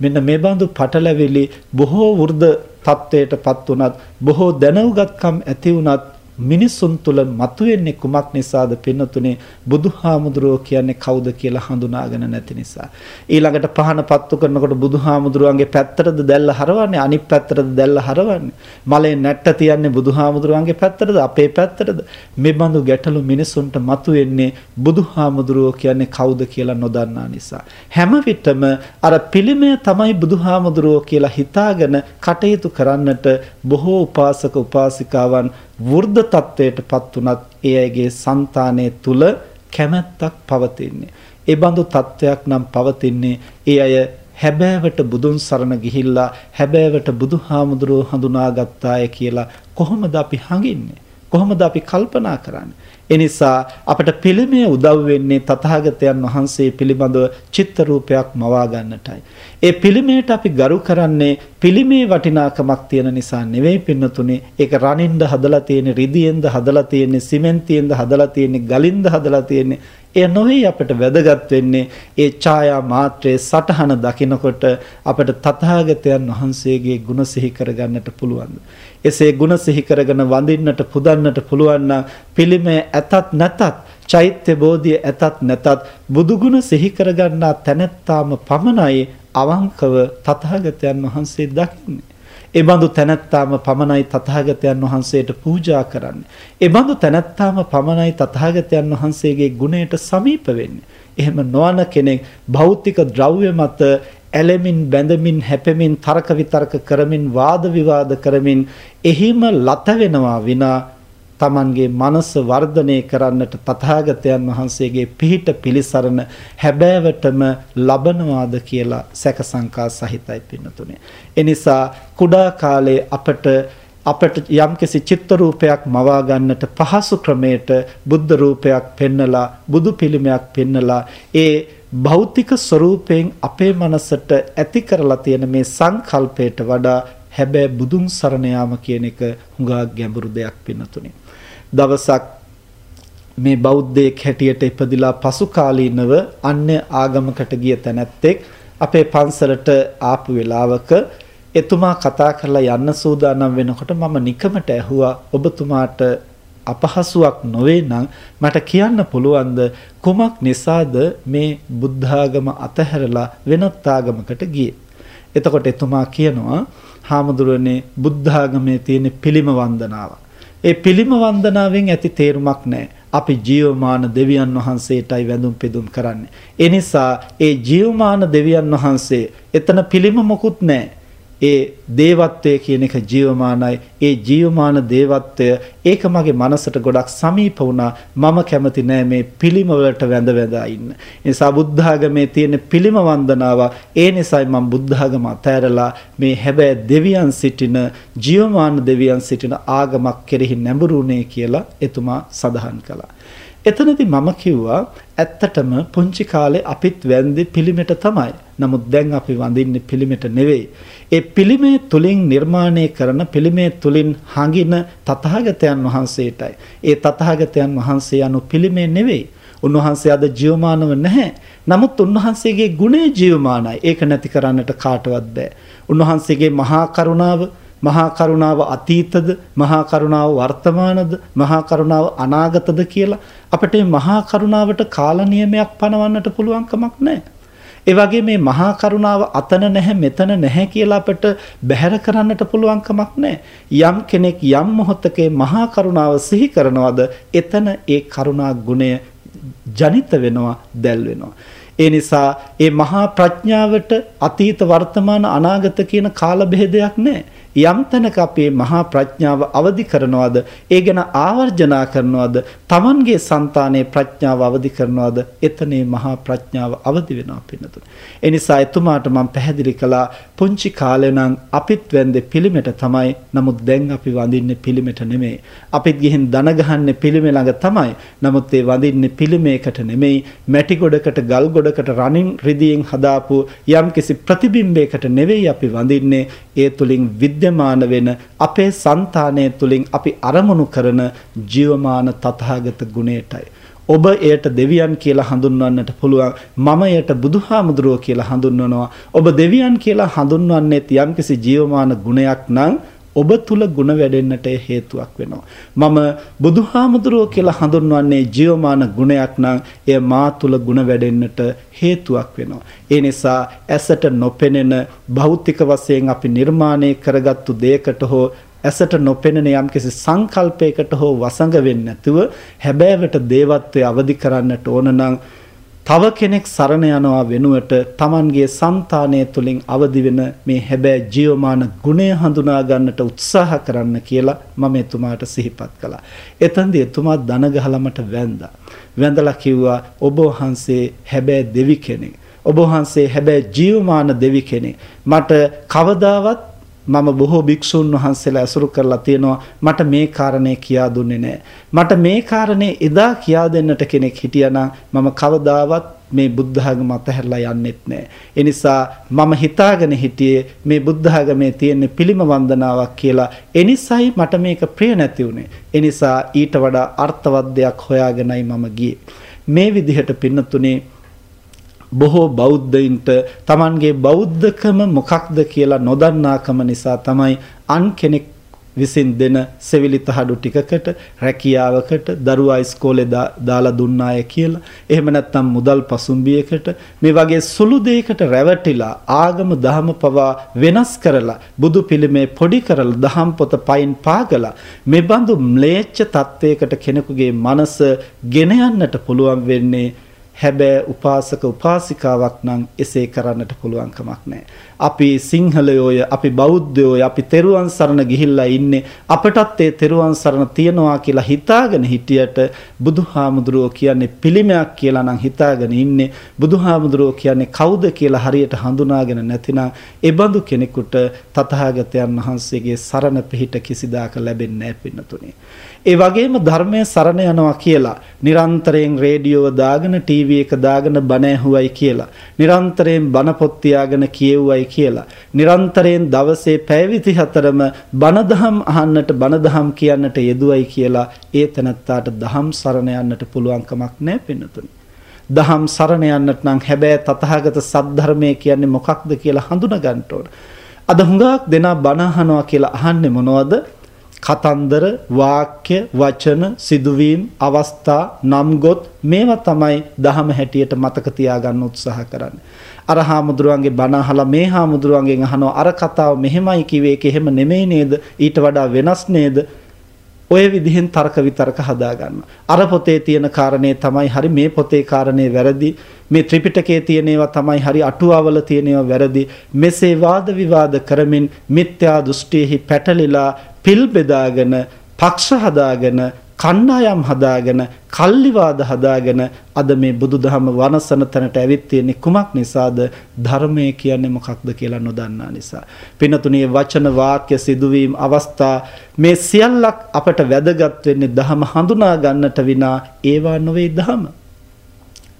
මෙන්න මේ බඳු පටලැවිලි බොහෝ වෘද්ධ තත්වයටපත් උනත් බොහෝ දැනුගත්කම් ඇති උනත් මිනිසුන් තුල මතුවෙන්නේ කුමක් නිසාද පින්නතුනේ? බුදුහාමුදුරුවෝ කියන්නේ කවුද කියලා හඳුනාගෙන නැති නිසා. ඊළඟට පහන පත්තු කරනකොට බුදුහාමුදුරුවන්ගේ පැත්තටද දැල්ල හරවන්නේ අනිත් පැත්තටද දැල්ල හරවන්නේ? මලේ නැට්ට තියන්නේ බුදුහාමුදුරුවන්ගේ පැත්තටද අපේ පැත්තටද? මේ බඳු ගැටලු මිනිසුන්ට මතුවෙන්නේ බුදුහාමුදුරුවෝ කියන්නේ කවුද කියලා නොදන්නා නිසා. හැම විටම අර පිළිමය තමයි බුදුහාමුදුරුවෝ කියලා හිතාගෙන කටයුතු කරන්නට බොහෝ උපාසක උපාසිකාවන් වෘද්ධ තත්වයටපත් උනත් ඒ අයගේ సంతානය තුල කැමැත්තක් පවතින්නේ. ඒ බඳු තත්වයක් නම් පවතින්නේ ඒ අය හැබෑවට බුදුන් සරණ ගිහිල්ලා හැබෑවට බුදුහාමුදුරුව හඳුනාගත්තාය කියලා කොහොමද අපි හඟින්නේ? කොහොමද අපි කල්පනා කරන්නේ? එනිසා අපට පිළිමය උදව් වෙන්නේ තථාගතයන් වහන්සේ පිළිබඳව චිත්ත රූපයක් මවා ගන්නටයි. ඒ පිළිමයට අපි ගරු කරන්නේ පිළිමේ වටිනාකමක් තියෙන නිසා නෙවෙයි පින්නතුනේ. ඒක රනින්ද හදලා තියෙන, රිදියෙන්ද හදලා තියෙන, සිමෙන්තියෙන්ද හදලා තියෙන, ගලින්ද හදලා තියෙන එය නොවේ අපට වැදගත් වෙන්නේ ඒ ඡායා මාත්‍රයේ සටහන දකිනකොට අපට තථාගතයන් වහන්සේගේ ගුණ සිහි කරගන්නට පුළුවන්. එසේ ගුණ සිහි කරගෙන වඳින්නට පුදන්නට පුළුවන් නම් පිළිමය ඇතත් නැතත් චෛත්‍ය බෝධිය ඇතත් නැතත් බුදුගුණ සිහි කරගන්නා තැනැත්තාම පමණයි අවංකව තථාගතයන් වහන්සේ දකින්නේ. ඒ බඳු තැනැත්තාම පමණයි තථාගතයන් වහන්සේට පූජා කරන්නේ. ඒ බඳු තැනැත්තාම පමණයි තථාගතයන් වහන්සේගේ ගුණයට සමීප වෙන්නේ. එහෙම නොවන කෙනෙක් භෞතික ද්‍රව්‍ය මත ඇලෙමින් බැඳමින් හැපෙමින් තර්ක විතර්ක කරමින් වාද විවාද කරමින් එහිම ලත වෙනවා විනා Tamanගේ මනස වර්ධනය කරන්නට තථාගතයන් වහන්සේගේ පිහිට පිලිසරණ හැබෑවටම ලබනවාද කියලා සැක සංකා සහිතයි පින්නතුනේ. එනිසා කුඩා කාලේ අපට අපට යම්කිසි චිත්ත රූපයක් මවා ගන්නට පහසු ක්‍රමයට බුද්ධ රූපයක් පෙන්නලා බුදු පිළිමයක් පෙන්නලා ඒ භෞතික ස්වરૂපයෙන් අපේ මනසට ඇති කරලා තියෙන මේ සංකල්පයට වඩා හැබැයි බුදුන් සරණ යාම කියන එක හුඟා ගැඹුරු දෙයක් පින්නතුනේ. දවසක් මේ බෞද්ධයෙක් හැටියට ඉපදිලා පසු කාලීනව අන්‍ය ආගමකට ගිය තැනැත්තෙක් අපේ පන්සලට ආපු වෙලාවක එතුමා කතා කරලා යන්න සූදානම් වෙනකොට මම නිකමට ඇහුවා ඔබතුමාට අපහසුයක් නොවේ නම් මට කියන්න පුළුවන්ද? කුමක් නිසාද මේ බුද්ධාගම අතහැරලා වෙනත් ආගමකට ගියේ? එතකොට එතුමා කියනවා හාමුදුරනේ බුද්ධාගමේ තියෙන පිළිම වන්දනාව ඒ පිළිම වන්දනාවෙන් ඇති තේරුමක් නැහැ. අපි ජීවමාන දෙවියන් වහන්සේටයි වැඳුම් පිදුම් කරන්නේ. ඒ නිසා ඒ ජීවමාන දෙවියන් වහන්සේ එතන පිළිම මොකුත් නැහැ. ඒ දේවත්වය කියන එක ජීවමානයි. ඒ ජීවමාන දේවත්වය ඒක මගේ මනසට ගොඩක් සමීප වුණා. මම කැමති නෑ මේ පිළිම වලට වැඳ වැඳා ඉන්න. ඒ නිසා බුද්ධාගමේ තියෙන පිළිම වන්දනාව ඒ නිසායි මම බුද්ධාගම අතෑරලා මේ හැබැයි දෙවියන් සිටින ජීවමාන දෙවියන් සිටින ආගමක් කෙරෙහි නැඹුරුනේ කියලා එතුමා සඳහන් කළා. එතනදී මම කිව්වා ඇත්තටම පුංචි කාලේ අපිත් වැන්දේ පිළිමෙට තමයි. නමුත් දැන් අපි වඳින්නේ පිළිමෙට නෙවෙයි. ඒ පිළිමේ තුලින් නිර්මාණය කරන පිළිමේ තුලින් හඟින තථාගතයන් වහන්සේටයි. ඒ තථාගතයන් වහන්සේ anu පිළිමේ නෙවෙයි. උන්වහන්සේ අද ජීවමානව නැහැ. නමුත් උන්වහන්සේගේ ගුණේ ජීවමානයි. ඒක නැති කරන්නට කාටවත් බෑ. උන්වහන්සේගේ මහා කරුණාව මහා කරුණාව අතීතද මහා කරුණාව වර්තමානද මහා කරුණාව අනාගතද කියලා අපිට මහා කරුණාවට කාල නියමයක් පනවන්නට පුළුවන් කමක් නැහැ. ඒ වගේ මේ මහා කරුණාව අතන නැහැ මෙතන නැහැ කියලා අපිට බැහැර කරන්නට පුළුවන් කමක් නැහැ. යම් කෙනෙක් යම් මොහොතක මහා කරුණාව සිහි කරනවද එතන ඒ කරුණා ගුණය ජනිත වෙනවා දැල් වෙනවා. ඒ නිසා ඒ මහා ප්‍රඥාවට අතීත වර්තමාන අනාගත කියන කාල බෙහෙදයක් නැහැ. යම් තැනක අපේ මහා ප්‍රඥාව අවදි කරනවද ඒ ගැන ආවර්ජනා කරනවද Tamanගේ సంతානයේ ප්‍රඥාව අවදි කරනවද එතනේ මහා ප්‍රඥාව අවදි වෙනවා පින්නතුනේ. ඒ නිසා එතුමාට මම පැහැදිලි කළා පුංචි කාලේ නම් අපිත් වැන්දේ පිළිමෙට තමයි. නමුත් දැන් අපි වඳින්නේ පිළිමෙට නෙමෙයි. අපිත් ගිහින් දන ගහන්නේ පිළිමෙ ළඟ තමයි. නමුත් ඒ වඳින්නේ පිළිමයකට නෙමෙයි. මැටි ගොඩකට ගල් ගොඩකට රණින් රිදියෙන් හදාපු යම්කිසි ප්‍රතිබිම්බයකට නෙවෙයි අපි වඳින්නේ ඒ තුලින් විද්‍යමාන වෙන අපේ సంతානය තුලින් අපි අරමුණු කරන ජීවමාන තථාගත ගුණයටයි. ඔබ එයට දෙවියන් කියලා හඳුන්වන්නට පුළුවන් මම එයට බුදුහාමුදුරුවෝ කියලා හඳුන්වනවා ඔබ දෙවියන් කියලා හඳුන්වන්නේත් යම්කිසි ජීවමාන ගුණයක් නම් ඔබ තුල ಗುಣ වැඩෙන්නට හේතුවක් වෙනවා. මම බුදුහාමුදුරුවෝ කියලා හඳුන්වන්නේ ජීවමාන ගුණයක් නම් එය මා තුල ಗುಣ වැඩෙන්නට හේතුවක් වෙනවා. ඒ නිසා ඇසට නොපෙනෙන භෞතික වශයෙන් අපි නිර්මාණය කරගත්තු දෙයකට හෝ ඇසට නොපෙනෙන යම්කිසි සංකල්පයකට හෝ වසඟ වෙන්නේ නැතුව හැබෑවට දේවත්වයේ අවදි කරන්නට ඕන නම් තව කෙනෙක් සරණ යනවා වෙනුවට Tamanගේ సంతානය තුලින් අවදි වෙන මේ හැබෑ ජීවමාන ගුණය හඳුනා ගන්නට උත්සාහ කරන්න කියලා මම එතුමාට සිහිපත් කළා. එතෙන්දී එතුමා දන ගහලා මට වැඳා. වැඳලා කිව්වා ඔබ වහන්සේ හැබෑ දෙවි කෙනෙක්. ඔබ වහන්සේ හැබෑ ජීවමාන දෙවි කෙනෙක්. මට කවදාවත් මම බොහෝ භික්ෂුන් වහන්සේලා ඇසුරු කරලා තියෙනවා මට මේ කාරණේ කියා දුන්නේ නැහැ. මට මේ කාරණේ එදා කියා දෙන්නට කෙනෙක් හිටියානම් මම කවදාවත් මේ බුද්ධ ආගම අතහැරලා යන්නෙත් නැහැ. ඒ නිසා මම හිතාගෙන හිටියේ මේ බුද්ධ ආගමේ තියෙන පිළිම වන්දනාවක් කියලා. ඒ නිසායි මට මේක ප්‍රිය නැති වුනේ. ඒ නිසා ඊට වඩා අර්ථවත් දෙයක් හොයාගෙනයි මම ගියේ. මේ විදිහට පින්නතුනේ බොහෝ බෞද්ධයින්ට Tamanගේ බෞද්ධකම මොකක්ද කියලා නොදන්නාකම නිසා තමයි අන් කෙනෙක් විසින් දෙන සෙවිලි තහඩු ටිකකට රැකියාවකට දරුවා ඉස්කෝලේ දාලා දුන්නාය කියලා. එහෙම නැත්නම් මුදල් පසුම්බියකට. මේ වගේ සුළු දෙයකට රැවටිලා ආගම දහම පවා වෙනස් කරලා බුදු පිළිමේ පොඩි කරලා දහම් පොත පයින් පාගලා මේ බඳු ම්ලේච්ඡ තත්වයකට කෙනෙකුගේ මනස ගෙන යන්නට පුළුවන් වෙන්නේ හැබැයි උපාසක උපාසිකාවක් නම් එසේ කරන්නට පුළුවන් කමක් නැහැ. අපි සිංහලයෝය, අපි බෞද්ධයෝය, අපි තෙරුවන් සරණ ගිහිල්ලා ඉන්නේ අපටත් ඒ තෙරුවන් සරණ තියනවා කියලා හිතාගෙන හිටියට බුදුහාමුදුරුවෝ කියන්නේ පිළිමයක් කියලා නම් හිතාගෙන ඉන්නේ. බුදුහාමුදුරුවෝ කියන්නේ කවුද කියලා හරියට හඳුනාගෙන නැතිනම් ඒ බඳු කෙනෙකුට තථාගතයන් වහන්සේගේ සරණ පිහිට කිසිදාක ලැබෙන්නේ නැහැ පින්නතුනේ. ඒ වගේම ධර්මයේ සරණ යනවා කියලා නිරන්තරයෙන් රේඩියෝව දාගෙන ටීවී එක දාගෙන බණ ඇහුවයි කියලා නිරන්තරයෙන් බණ පොත් තියාගෙන කියෙව්වයි කියලා නිරන්තරයෙන් දවසේ පැය 24ම බණ දහම් අහන්නට බණ දහම් කියන්නට යෙදුවයි කියලා ඒ තනත්තාට දහම් සරණ යන්නට පුළුවන් කමක් නැහැ පින්නතුනි දහම් සරණ යන්නට නම් හැබැයි තථාගත සද්ධර්මය කියන්නේ මොකක්ද කියලා හඳුනා ගන්න ඕන. අද හුඟක් දෙනා බණ අහනවා කියලා අහන්නේ මොනවද? කතන්දර වාක්‍ය වචන සිදුවීම් අවස්ථා නම්ගොත් මේවා තමයි දහම හැටියට මතක තියාගන්න උත්සාහ කරන්නේ. අර හාමුදුරුවන්ගේ බණ අහලා මේ හාමුදුරුවන්ගෙන් අහනවා අර කතාව මෙහෙමයි කිව්වේ ඒක එහෙම නෙමෙයි නේද? ඊට වඩා වෙනස් නේද? ඔය විදිහෙන් තර්ක විතර්ක හදා ගන්නවා. අර පොතේ තියෙන කාරණේ තමයි හරි මේ පොතේ කාරණේ වැරදි. මේ ත්‍රිපිටකයේ තියෙන ඒවා තමයි හරි අටුවාවල තියෙන ඒවා වැරදි. මෙසේ වාද විවාද කරමින් මිත්‍යා දෘෂ්ටිෙහි පැටලිලා පිල් බෙදාගෙන පක්ෂ හදාගෙන කණ්ඩායම් හදාගෙන කල්ලිවාද හදාගෙන අද මේ බුදුදහම වනසන තැනට ඇවිත් තියෙන්නේ කුමක් නිසාද? ධර්මය කියන්නේ මොකක්ද කියලා නොදන්නා නිසා. පින්නතුණියේ වචන වාක්‍ය සිදුවීම් අවස්ථා මේ සියල්ලක් අපට වැදගත් වෙන්නේ ධහම හඳුනා ගන්නට විනා ඒවා නොවේ ධහම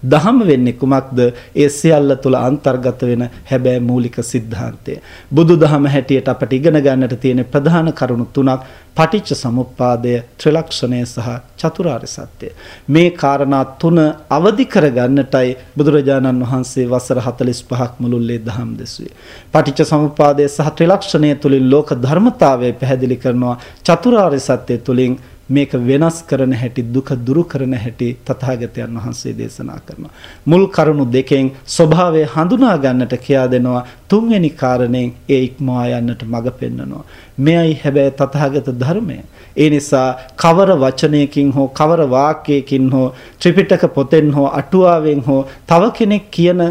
දහම වෙන්නේ කුමක්ද? ඒ සියල්ල තුල අන්තර්ගත වෙන හැබෑ මූලික સિદ્ધාන්තය. බුදුදහම හැටියට අපට ඉගෙන ගන්නට තියෙන ප්‍රධාන කරුණු තුනක් පටිච්ච සමුප්පාදය, ත්‍රිලක්ෂණය සහ චතුරාර්ය සත්‍ය. මේ காரணා තුන අවදි කර ගන්නටයි බුදුරජාණන් වහන්සේ වසර 45ක් මුළුල්ලේ දහම් දෙසුවේ. පටිච්ච සමුප්පාදය සහ ත්‍රිලක්ෂණය තුලින් ලෝක ධර්මතාවය පැහැදිලි කරනවා. චතුරාර්ය සත්‍ය තුලින් මේක වෙනස් කරන හැටි දුක දුරු කරන හැටි තථාගතයන් වහන්සේ දේශනා කරනවා. මුල් කරුණු දෙකෙන් ස්වභාවය හඳුනා ගන්නට කියා දෙනවා. තුන්වෙනි කාරණයෙන් ඒ ඉක්මවා යන්නට මඟ පෙන්වනවා. මෙයයි හැබැයි තථාගත ධර්මය. ඒ නිසා කවර වචනයකින් හෝ කවර වාක්‍යයකින් හෝ ත්‍රිපිටක පොතෙන් හෝ අටුවාවෙන් හෝ තව කෙනෙක් කියන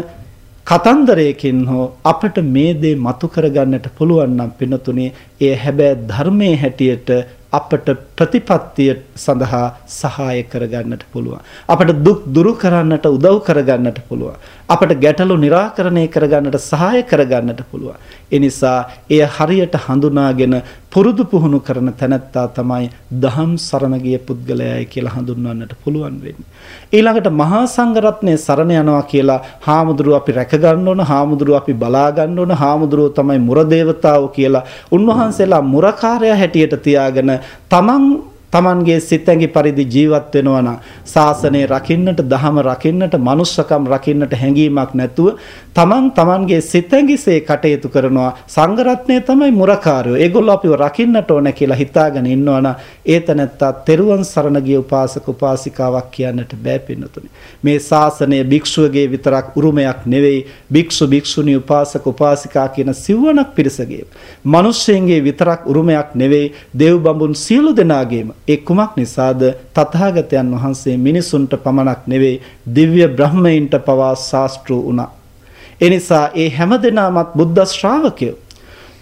කතන්දරයකින් හෝ අපට මේ දේ මතු කරගන්නට පුළුවන් නම් පිනතුනේ ඒ හැබැයි ධර්මයේ හැටියට අපට ප්‍රතිපත්තිය සඳහා සහාය කරගන්නට පුළුවන්. අපට දුක් දුරු කරන්නට උදව් කරගන්නට පුළුවන්. අපට ගැටලු निराකරණය කරගන්නට සහාය කරගන්නට පුළුවන්. ඒ නිසා එය හරියට හඳුනාගෙන පුරුදු පුහුණු කරන තැනැත්තා තමයි දහම් සරණ ගිය පුද්ගලයායි කියලා හඳුන්වන්නට පුළුවන් වෙන්නේ. ඊළඟට මහා සංඝරත්නයේ සරණ යනවා කියලා හාමුදුරුව අපි රැක ගන්න ඕන, හාමුදුරුව අපි බලා ගන්න ඕන, හාමුදුරුව තමයි මුර දේවතාවෝ කියලා උන්වහන්සේලා මුරකාරයා හැටියට තියාගෙන තමන් Tamanගේ සිතැඟි පරිදි ජීවත් වෙනවා නම් ශාසනය රකින්නට, ධහම රකින්නට, manussකම් රකින්නට හැඟීමක් නැතුව Taman Tamanගේ සිතැඟිසේ කටයුතු කරනවා. සංඝරත්නය තමයි මුරකාරයෝ. ඒගොල්ලෝ අපිව රකින්නට ඕන කියලා හිතාගෙන ඉන්නවනම් ඒ තැනත්තා තෙරුවන් සරණ ගිය උපාසක උපාසිකාවක් කියන්නට බෑ පින්නතුනි. මේ ශාසනය භික්ෂුවගේ විතරක් උරුමයක් නෙවෙයි. භික්ෂු භික්ෂුණී උපාසක උපාසිකා කියන සිවණක් පිරිසගේ. මිනිස්සුන්ගේ විතරක් උරුමයක් නෙවෙයි. දෙව් බඹුන් සියලු දෙනාගේම ඒ කුමක් නිසාද තථාගතයන් වහන්සේ මිනිසුන්ට පමණක් නෙවෙයි දිව්‍ය බ්‍රහ්මයින්ට පවා ශාස්ත්‍රු වුණා. එනිසා ඒ හැමදෙනාමත් බුද්ධ ශ්‍රාවකයෝ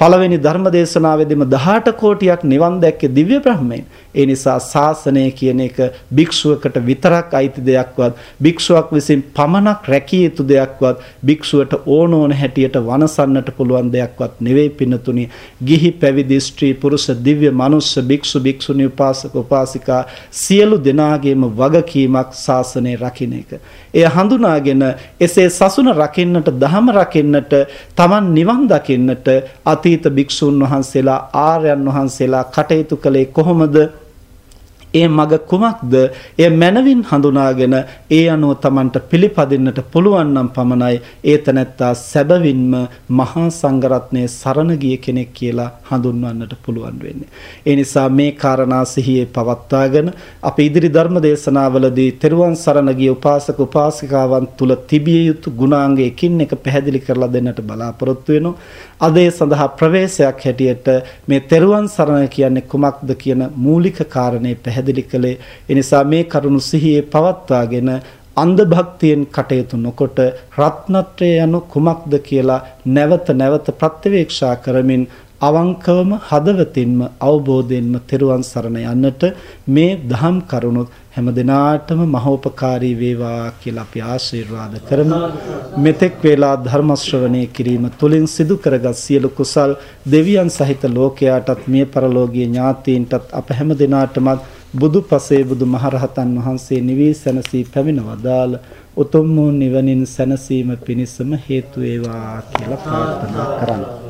පළවෙනි ධර්ම දේශනාවේදීම 18 කෝටියක් නිවන් දැක්කේ දිව්‍ය බ්‍රහ්මයන්. ඒ නිසා ශාසනය කියන එක භික්ෂුවකට විතරක් අයිති දෙයක්වත් භික්ෂුවක් විසින් පමණක් රැකිය යුතු දෙයක්වත් භික්ෂුවට ඕන ඕන හැටියට වනසන්නට පුළුවන් දෙයක්වත් නෙවෙයි පින්නතුනි. ගිහි පැවිදි ස්ත්‍රී පුරුෂ දිව්‍ය මනුස්ස භික්ෂු භික්ෂුණී උපාසක උපාසිකා සියලු දෙනාගේම වගකීමක් ශාසනය රකින්න එක. එය හඳුනාගෙන එසේ සසුන රකින්නට දහම රකින්නට Taman නිවන් දකින්නට අතීත භික්ෂුන් වහන්සේලා ආර්යයන් වහන්සේලා කටයුතු කළේ කොහොමද ඒ මග කුමක්ද? එය මනවින් හඳුනාගෙන ඒ අනුව Tamanට පිළිපදින්නට පුළුවන් නම් පමණයි ඒ තනත්තා සැබවින්ම මහා සංඝරත්නයේ සරණ ගිය කෙනෙක් කියලා හඳුන්වන්නට පුළුවන් වෙන්නේ. ඒ නිසා මේ කාරණා සිහියේ පවත්වාගෙන අපි ඉදිරි ධර්ම දේශනාවලදී තෙරුවන් සරණ ගිය උපාසක උපාසිකාවන් තුල තිබිය යුතු ගුණාංග එකින් එක පැහැදිලි කරලා දෙන්නට බලාපොරොත්තු වෙනවා. අද ඒ සඳහා ප්‍රවේශයක් හැටියට මේ තෙරුවන් සරණ කියන්නේ කුමක්ද කියන මූලික කාරණේ පැහැදිලි පැහැදිලි කළේ. ඒ නිසා මේ කරුණු සිහියේ පවත්වාගෙන අන්ධ භක්තියෙන් කටයුතු නොකොට රත්නත්‍රය යනු කුමක්ද කියලා නැවත නැවත ප්‍රත්‍යවේක්ෂා කරමින් අවංකවම හදවතින්ම අවබෝධයෙන්ම තෙරුවන් සරණ යන්නට මේ දහම් කරුණුත් හැම දිනාටම මහෝපකාරී වේවා කියලා අපි ආශිර්වාද කරමු මෙතෙක් වේලා ධර්ම ශ්‍රවණය කිරීම තුලින් සිදු කරගත් සියලු කුසල් දෙවියන් සහිත ලෝකයාටත් මිය පරලෝකීය ඥාතීන්ටත් අප හැම දිනාටමත් බුදු පසේ බුදු මහරහතන් වහන්සේ නිවී සැනසී පැමිණ වදාළ උතුම් වූ නිවනින් සැනසීම පිණිසම හේතු වේවා කියලා ප්‍රාර්ථනා කරන්න.